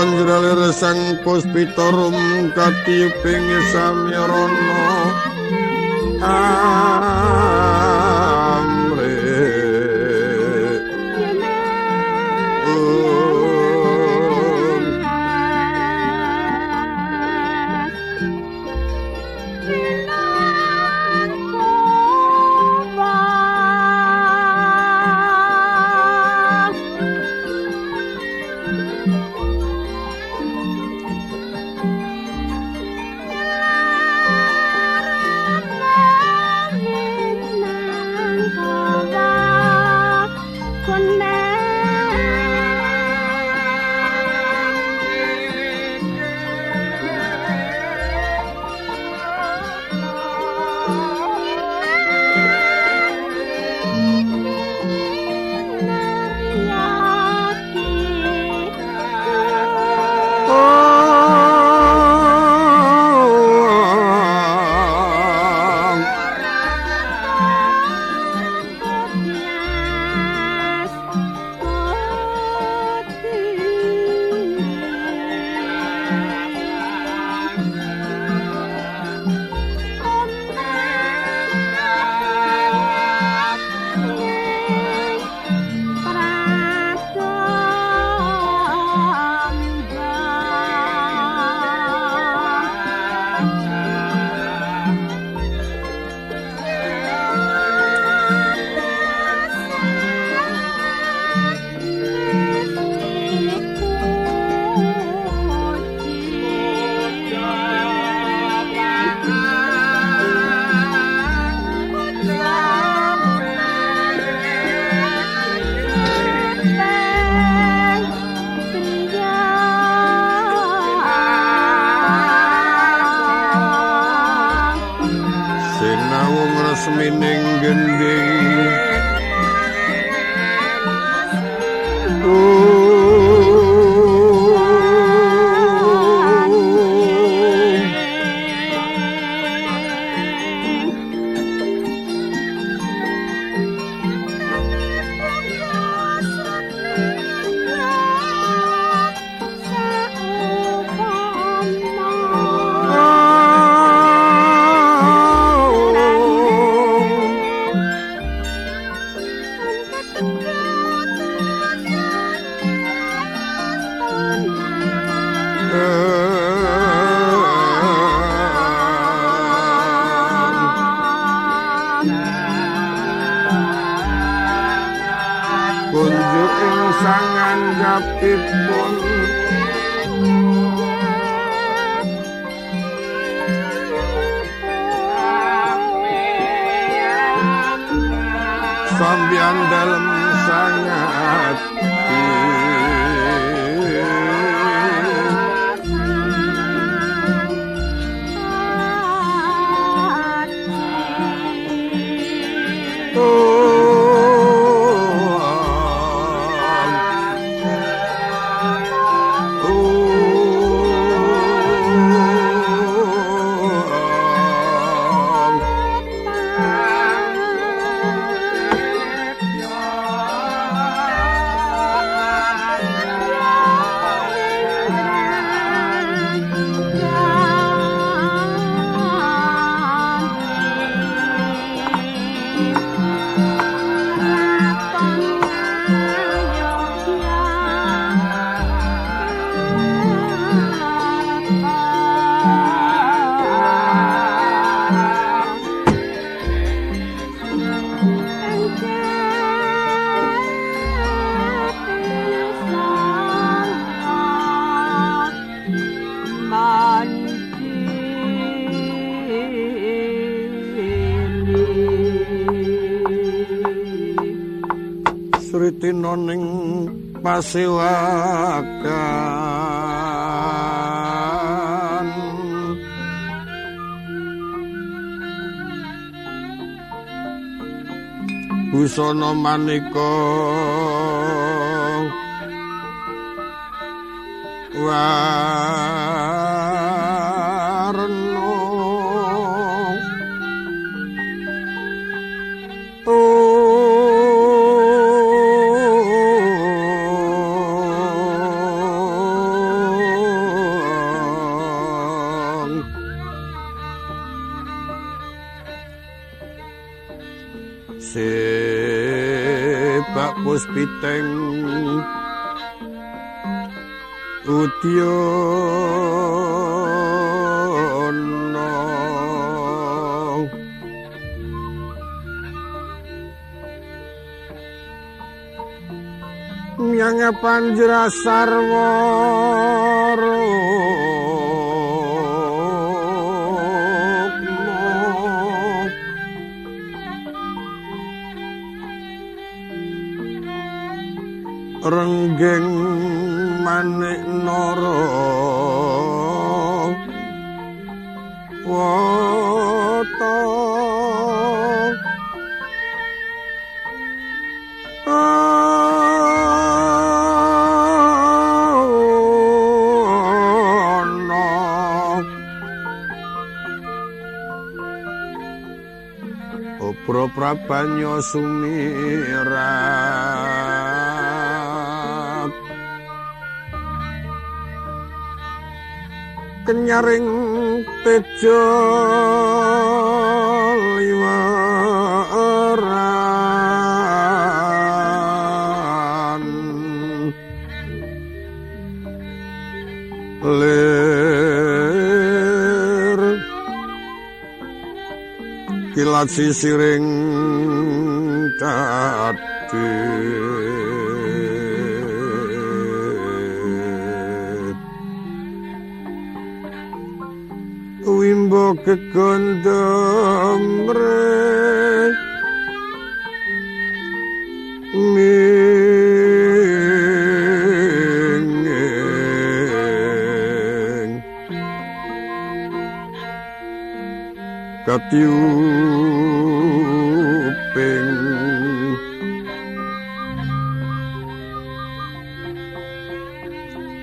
panjralir sang puspitorum katiyuping samyarana napipun Sambian dalam sangat pasewakan busana manika puspiteng udyono Yang panjra sarwara renggeng manik nara. Wata. Pro prabanyo sumirat Kenyaring tejo liwaran Lir kilat sisiring dadi kekondom re mingeng katiuping.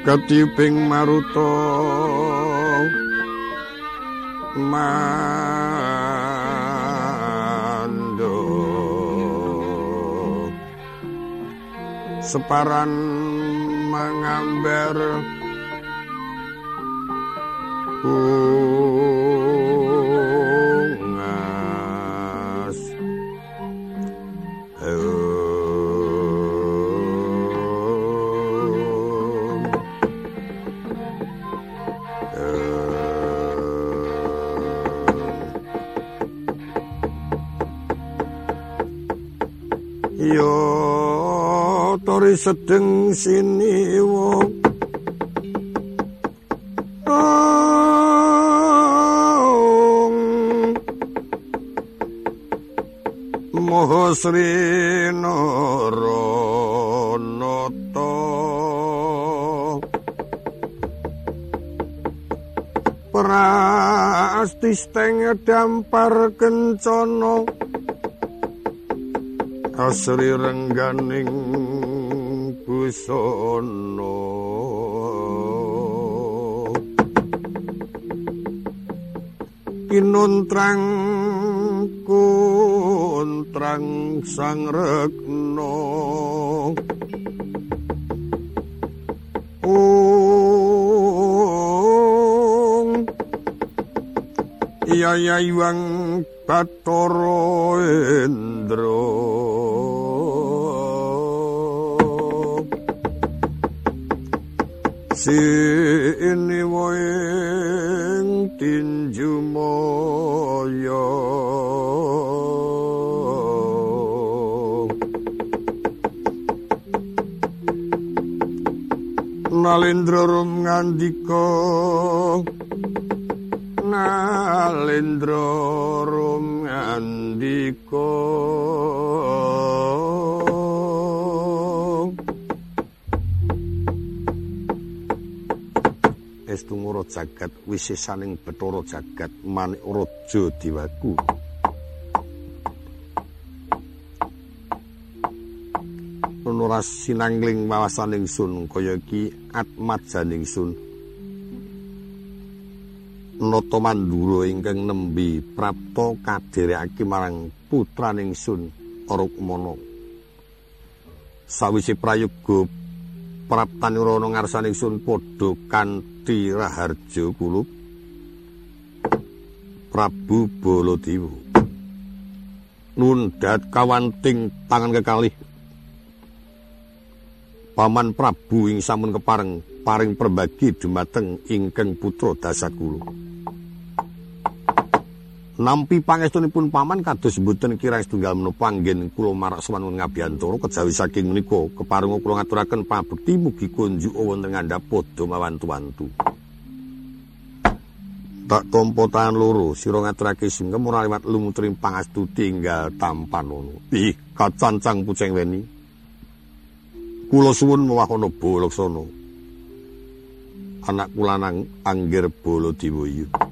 Katiuping maruta Mando. Separan mengambil uh, sedeng sini wong. Moho Sri Naranata Prastisteng dampar kencana. Asri rengganing busana Kinuntrang kuntrang sang rekna Om Iya yayuang Bathara Sini waing tinju moyo Nalendra rum ngandika. Nalendra rum ngandika Estumura jagat wisesaning Bathara jagat manik raja diwaku. Nunura sinangling wawasaning sun kaya iki atmat janing sun. Nata Mandura ingkang nembe prapta kadherekake marang putraning sun Arukmana Sawise prayoga praptane rono ngarsaning sun padha kanthi raharja kulup Prabu Baladewa nundhat kawanting tangan kekalih Paman Prabu ing samun kepareng paring perbagi dumateng ingkang putra Dasakula. Nampi pangestunipun paman kados mboten kirang setunggal menapa anggen kula marak sawangun ngabiyantara kejawi saking menika kepareng kula ngaturaken pabekti mugi kunjuk wonten ngandhap padha mawantu-wantu. Tak tompo tangan loro sira ngaturake singkem ora liwat lumutring pangastu tinggal tampan ngono. Ih, kacancang puceng weni. Kula suwun mawahono bolaksana. Anak kula nang anggir bolo diwoyu.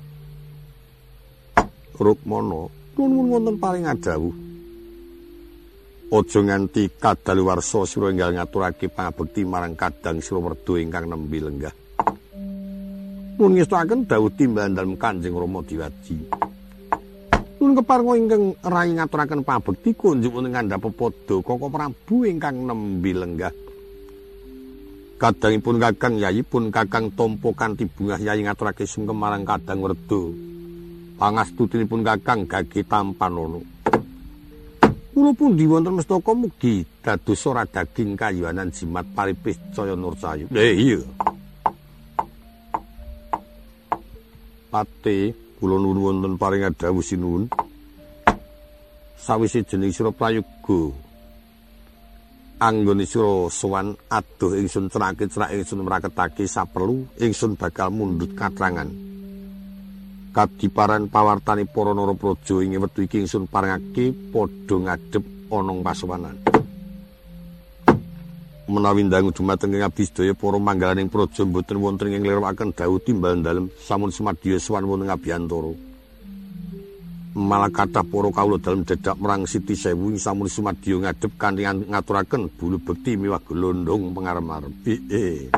Rukmana, nuwun wonten paling adawuh. Aja nganti kadaluwarsa sira enggal ngaturake pangabekti marang kadang sira werda ingkang nembe lenggah. Nun ngestuaken dawuh timbalan dalem Kanjeng Rama Diwaji. Nun keparenga ingkang rai ngaturaken pangabekti kunjuk wonten ngandhap pepodo Koko Prabu ingkang nembe lenggah. kadangipun kakang yayi pun kakang tompo kanthi bungah yayi ngaturake sungkem marang kadang werdo pangastutinipun kakang gage tampan ono kula pun diwonten mestaka mugi dados ora daging kayuanan jimat paripis caya nur sayu eh iya. Pate kula nuwun wonten paring dawuh sinuwun. Sawise jeneng sira prayoga. Anggone sira sowan adoh ingsun cerakit-cerak ingsun mraketake saperlu ingsun bakal mundhut katrangan kadiparan pawartani para narapraja ing wektu iki ingsun parengake padha ngadhep ana pasowanan menawi ndang dumateng ing abdi sedaya para manggalaning praja mboten wonten ing nglirawaken dawuh timbal dalem samun semadya sowan wonten ngabiyantara malah kata para kawula dalam dedak merang Siti Sewu ing samun sumadya ngadhep kanthi ngaturaken bulu bekti miwah glondong pangarep-arep. Eh.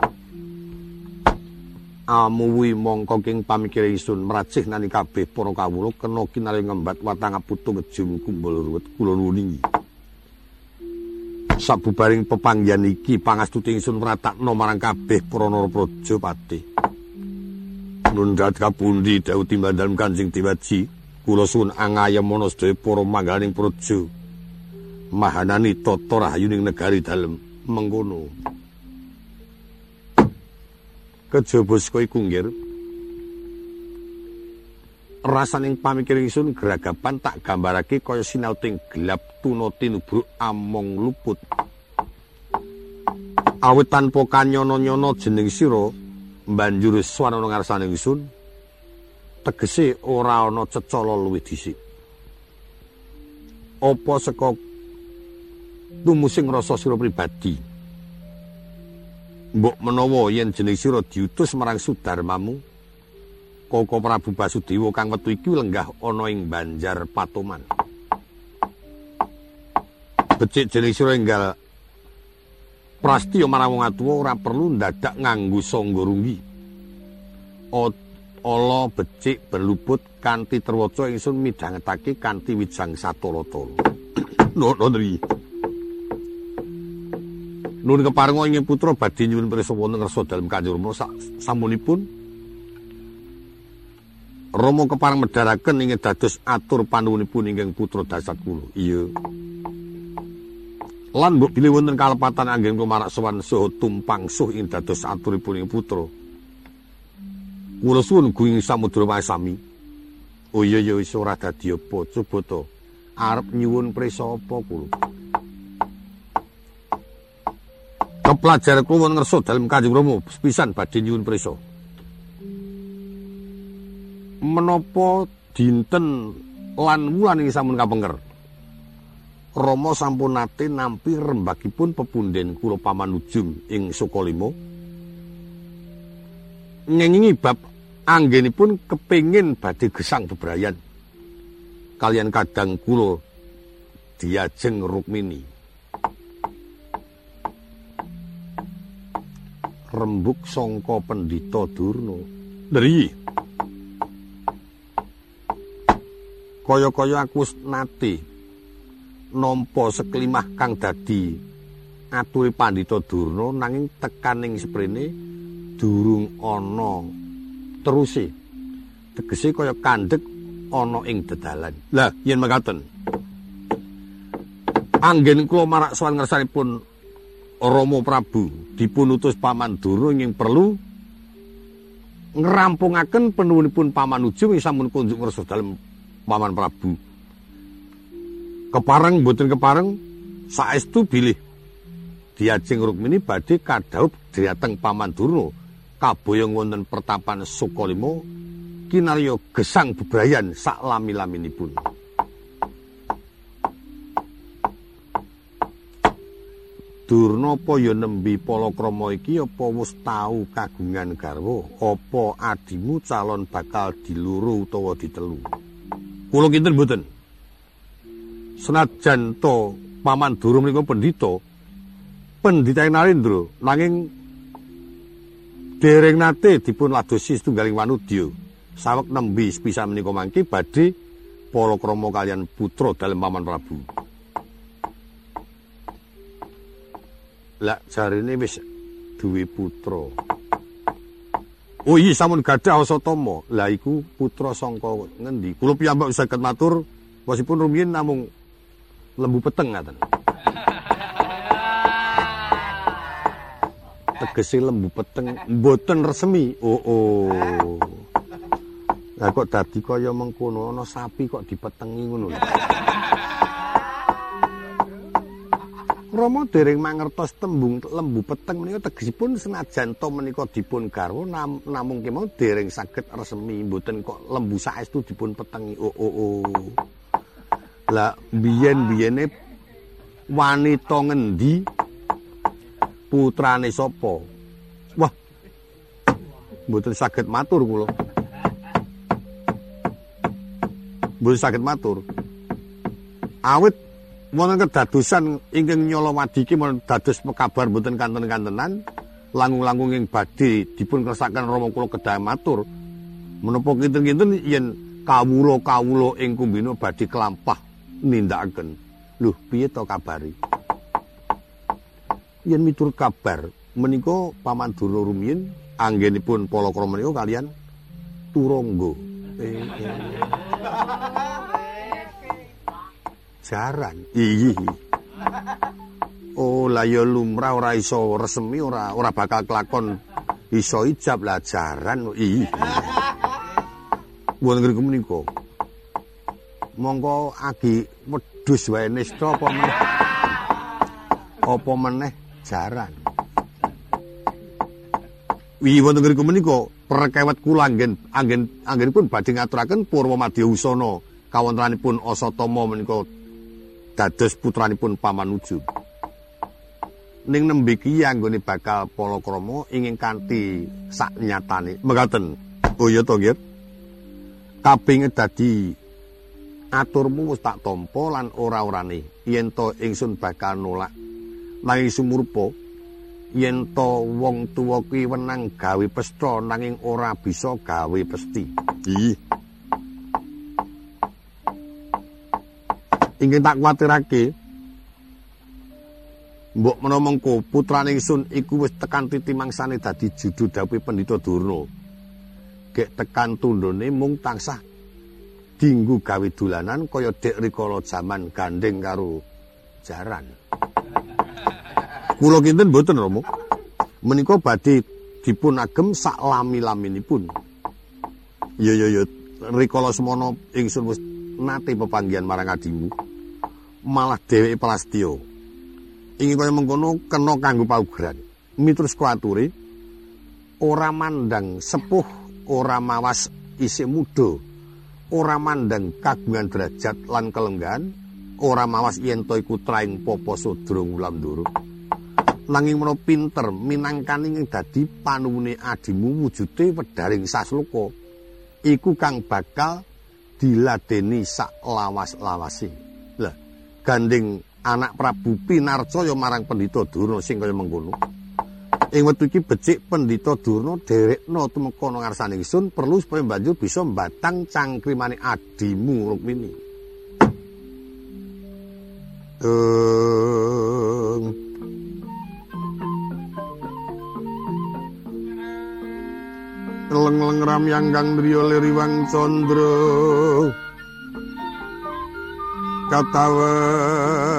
Amuwi mongko king pamikir ingsun meracih nani kabeh para kawula kena kinali ngembat watang putu ngejum kumbul ruwet kula nuwuni. Sabubaring pepanggihan iki pangastuti ingsun mratakno marang kabeh para narapraja pati. Nun kapundi dawuh timbal dalem Kanjeng Dewaji. kula suwun angayem ana sedaya para manggalaning praja mahanani tata rahayuning negari dalem mengkono kejaba saka iku nggir rasaning pamikiring sun geragapan tak gambarake kaya sinauting gelap tuna tinubruk among luput awit tanpa kanyono-nyono jeneng sira banjur swanana ngarsaning sun tegese ora ana cecala luwih dhisik. Apa saka tumusing rasa sira pribadi? Mbok menawa yen jeneng sira diutus marang Sudarmamu, Koko Prabu Basudewa kang wetu iki lenggah ana ing Banjar Patoman. Becik jeneng sira enggal prastiya marang wong atuwa ora perlu ndadak nganggo sangga runggi. ala becik berluput kanthi terwaca ingsun midhangetake kanthi wijang satara-tara. Nonri. Nun keparenga ing putra badhe nyuwun pirsa wonten ngersa dalem Kanjeng Rama samunipun Rama kepareng medharaken ing dados atur panuwunipun ingkang putra dasat kula. Iya. Lan mbok bilih wonten kalepatan anggen kula marak sowan saha tumpang suh ing dados aturipun ing putra. Kula suwun guing samudra masami. Oh iya ya wis ora dadi apa, coba to. Arep nyuwun prisa apa kula? Keplajar kula ngerso dalem Kanjeng Rama pisan badhe nyuwun prisa. Menapa dinten lan wulan iki sampun kapenger? Rama sampun nate nampi rembagipun pepunden kula pamanujung ing Sukalima. ngengingi bab anggenipun kepingin badhe gesang bebrayan kalian kadang kula diajeng Rukmini rembuk sangka pendhita Durna. Dari kaya-kaya aku nate nampa seklimah kang dadi ature pandhita Durna nanging tekaning sprene durung ana. Teruse tegese kaya kandhek ana ing dedalan. Lah yen mekaten. Anggen kula marak sowan ngersanipun Rama Prabu dipun utus Paman Durna ing perlu ngrampungaken penuhunipun Paman Ujung ing sampun kunjuk ngersa dalem Paman Prabu. Kepareng mboten kepareng saestu bilih Diajeng Rukmini badhe kadhaup dhateng Paman Durna kaboyong wonten pertapan Sukalima kinarya gesang bebrayan sak lami-laminipun. Durna apa ya nembi palakrama iki apa wis tau kagungan garwa apa adimu calon bakal diluru utawa ditelu. Kula kinten mboten. Senajan to paman Durna menika pendhita pendhita Narendra nanging dereng nate dipun ladosi setunggaling wanudya. sawek nembi bisa menika mangke badhe para krama kalian putra dalem paman Prabu. Lah jarine wis duwe putra. Oh iya sampun gadah Asatama. Lah iku putra sangka ngendi? Kula piyambak saged matur wasipun rumiyin namung lembu peteng ngaten. Tegese lembu peteng mboten resmi. Oh oh. Lah kok dadi kaya mengkono ana sapi kok dipetengi ngono lho. Rama dereng mangertos tembung lembu peteng menika tegesipun senajan to menika dipun garwa nam, namung kemau dereng saged resmi mboten kok lembu saestu dipun petengi. Oh oh oh. Lah biyen-biyene wanita ngendi putrane sapa? Wah. Mboten saged matur kula. mboten saged matur. Awit wonten kedadosan ingkang nyala wadiki mon dados pekabar mboten kanten-kantenan langung-langung ing badhe dipun kersakaken Rama kula kedah matur. Menapa kinten-kinten yen kawula-kawula ing kumbina badhe kelampah nindakaken. Lho, piye to kabari? Yen miturut kabar menika Paman Durna rumiyin anggenipun palakrama menika kalian Turangga. Eh, eh. Jaran. Iyi. Oh, la ya lumrah ora iso resmi ora ora bakal kelakon iso ijab lah jaran. Iyi. Wong ngriku menika. Monggo agi wedhus wae nista apa meneh? Apa meneh jaran? Wi wonten ngriku menika perkewet kula anggen anggen anggenipun badhe ngaturaken Purwa Madya Usana kawontenanipun Asatama menika dados putranipun Pamanuju. Ning nembe ki anggone bakal palakrama ingin kanthi saknyatane. Mekaten. Oh ya to, nggih. Kabeh dadi aturmu wis tak tampa lan ora-orane yen to ingsun bakal nolak. Nanging sumurpa yen to wong tuwa kuwi wenang gawe pesta nanging ora bisa gawe pesti. Ih. Ingin tak kuwatirake. Mbok menawa mengko putrane ingsun iku wis tekan titi mangsane dadi judu dawuhe Pandhita Durna. Gek tekan tundone mung tansah dinggu gawe dolanan kaya dek rikala jaman gandeng karo jaran. Kula kinten mboten Romo. Menika badhe dipun agem sak lami-laminipun. Ya ya ya rikala semono ingsun wis nate pepanggihan marang adimu. Malah dheweke Prastya. Ingin kaya mengkono kena kanggo paugeran. Miturus kuaturi ora mandang sepuh, ora mawas isih muda. Ora mandang kagungan derajat lan kelenggan, ora mawas yen to iku traing popo sudra ngulam duruk. nanging menawa pinter minangkani ing dadi panuwune adimu wujude wedharing sasloka iku kang bakal diladeni sak lawas-lawase gandeng anak Prabu Pinarcaya marang Pendhita Durna sing kaya mengkono. Ing wektu iki becik Pendhita Durna derekno tumeka nang ngarsane ingsun perlu supaya banjur bisa mbatang cangkrimane adimu Rukmini. Uh... leng-leng ramyang kang driya liriwang candra katawengan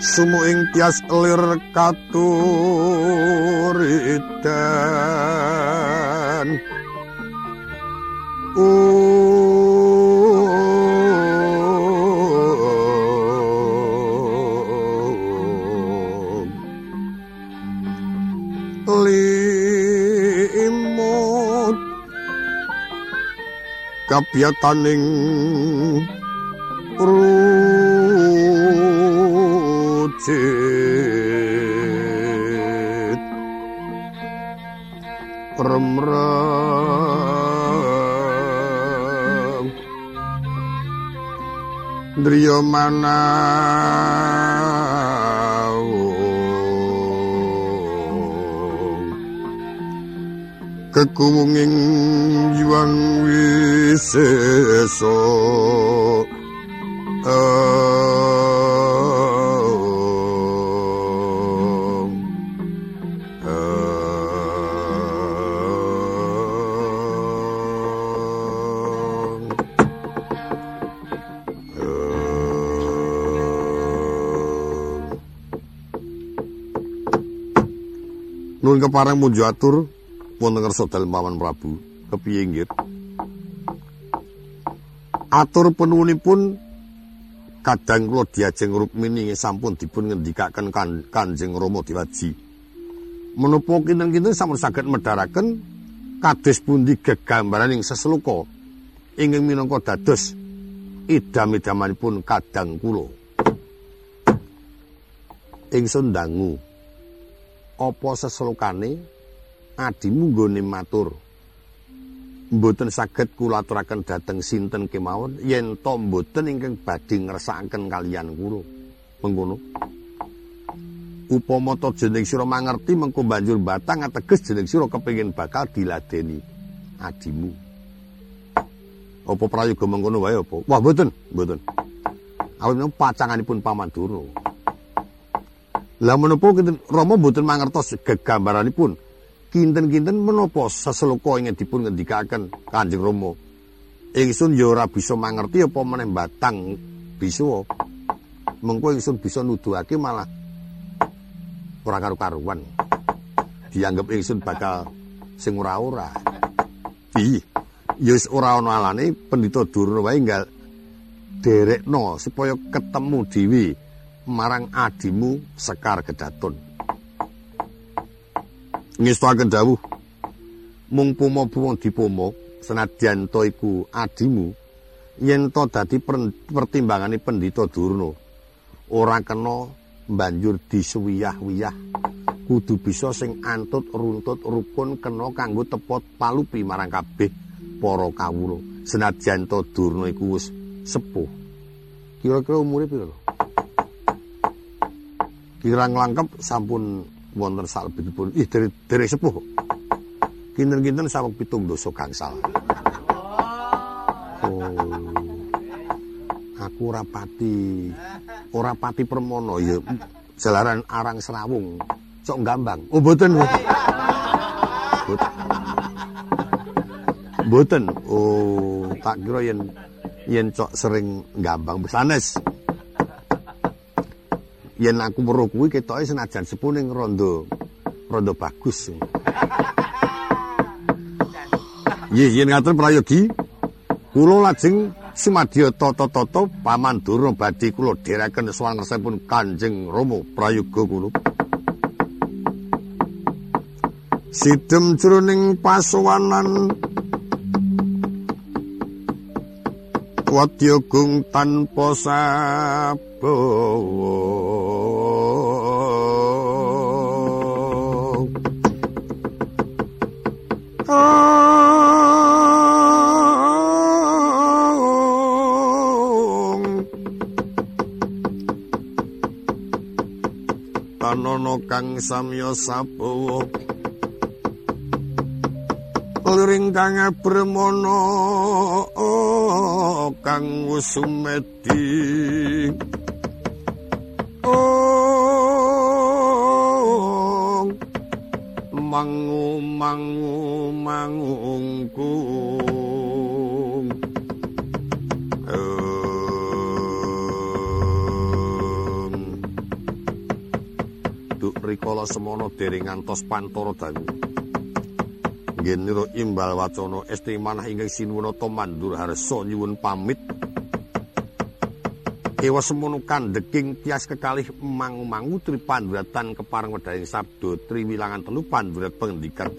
sumu tias lir katuritan uh. Kapiataning rucit remrem. Driya kekuwunging yuwang wis kekuwunging jiwang wisesa Nun keparang munjo atur wonten ngersa dalem Paman Prabu. Kepiye nggih Atur penuhunipun kadang kula diajeng Rukmini sampun dipun ngendikaken kan, Kanjeng Rama Dewaji. Menapa kinten-kinten sampun saged medharaken kados pundi gegambaran ing sesluka ingkang minangka dados idam-idamanipun kadang kula. Ingsun dangu apa seslukane adimu nggone matur mboten saged kula aturaken dhateng sinten kemawon? Yen to mboten ingkang badhe ngersakaken kalian kula. Mengkono. Upama to jeneng sira mangerti mengko banjur batang ateges jeneng sira kepengin bakal diladeni adimu. Apa prayoga mengkono wae apa? Wah mboten mboten. Awit pacanganipun paman durna lah menapa kinten Rama mboten mangertos gegambaranipun kinten-kinten menapa seseluka ingin dipun ngendikaken Kanjeng Rama. Ingsun ya ora bisa mangerti apa meneh batang bisa. Mengko ingsun bisa nuduhake malah ora karo-karuan. Dianggep ingsun bakal sing ora-ora. Piye? Ya wis ora ana alane Pendhita Durna wae enggal derekno supaya ketemu dhewe marang adimu Sekar Gedaton. Ngestuaken dawuh. Mung pumo-pumo dipomo senadyan to iku adimu yen to dadi pertimbangane pendhita Durna. Ora kena banjur disuwiyah-wiyah kudu bisa sing antut runtut rukun kena kanggo tepot palupi marang kabeh para kawula. Senadyan to Durna iku wis sepuh. Kira-kira umure pira kira nglangkep sampun wonten salebetipun. Ih dari dari sepuh kinten-kinten saweg pitung dosa gangsal. Oh. Aku ora pati. Ora pati permono. Ya jalaran arang serawung. Sok gambang oh mboten mboten oh tak kira yen yen cok sering gambang besanes yen aku weruh kuwi ketoke senajan sepuh ning rondo rondo bagus. Ye yen ngatur prayogi kula lajeng sumadya tata-tata paman durna badhe kula dherekaken swangersipun Kanjeng Rama prayoga kula. Sidem jroning pasowanan Wadyagung tanpa sabawa Tanono kang samya sapawa Liring kang bremana kang usumedi semono dereng ngantos pantara dangu ngenira imbal wacana esti manah ingkang sinuwunata mandur harsa nyuwun pamit. Ewa semono kandeking tias kekalih mangu-mangu tri panduratan keparang wedaing sabdo tri wilangan telu pandurat pengendikan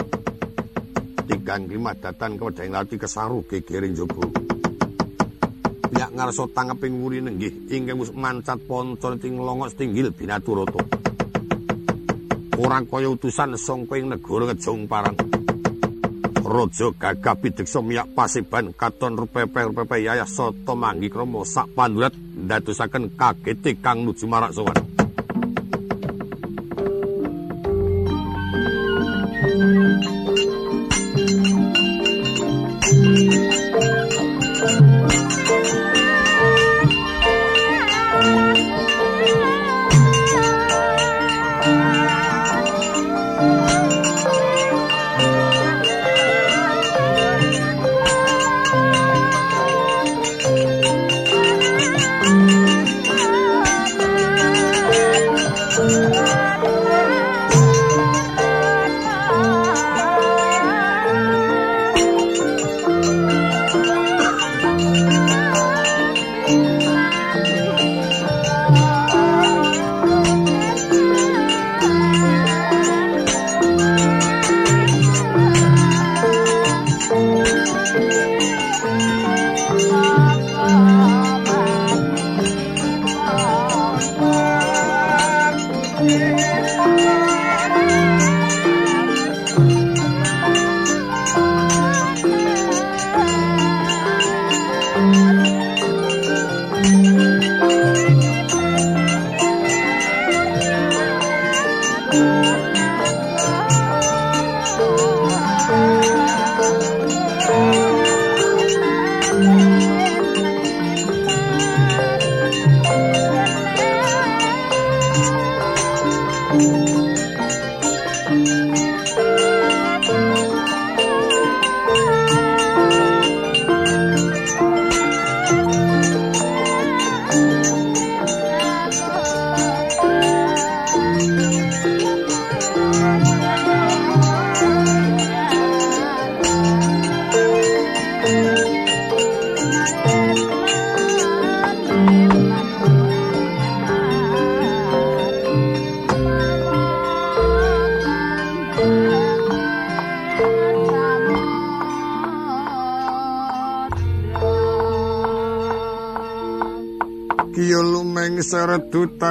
tigang lima datan kewedaing lati kesaru gegering jogo yak ngarso tangeping wuri nenggih ingkang mus mancat poncon ting longok setinggil binaturoto orang kaya utusan songko ing negara ngejong parang Raja gagah pideksa miyak pasiban katon rupepe-rupepe yayah soto manggi kromo sak pandurat ndadosaken kagete kang nuju marak sowan.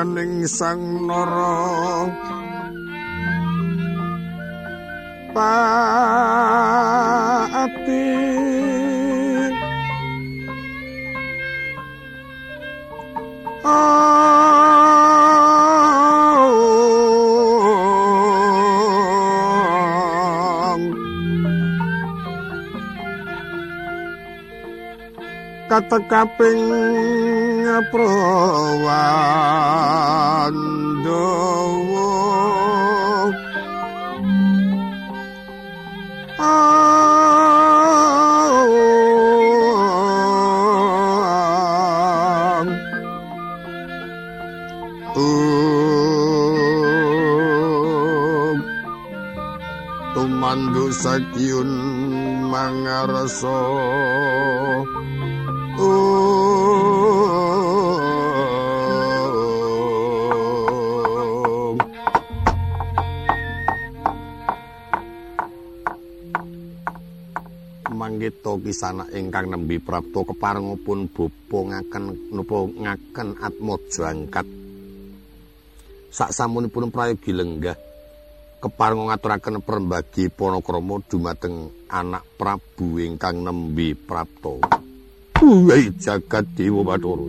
Serdutaning sang nara. Paati. Kata prawandawa Tumandu sakyun mangarasa manggita kisana ingkang nembi prapta keparengipun bapa ngaken napa ngaken atmaja angkat. Saksamunipun prayogi lenggah keparenga ngaturaken perembagi panakrama dumateng anak Prabu ingkang nembi prapta. Wai jagat dewa Bathara.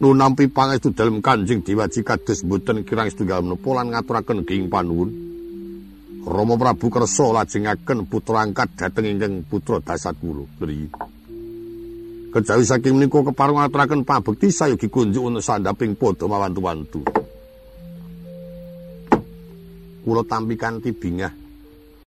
Nunampi pangestu dalem Kanjeng Dewaji kados mboten kirang setunggal menapa lan ngaturaken ging panuwun Rama Prabu kersa lajengaken putra angkat dhateng ingkang putra Dasatwula. Pri. Kejawi saking menika kepareng ngaturaken pabekti sayogi kunjuk ana sandaping padha mawantu-wantu. Kula tampi kanthi bingah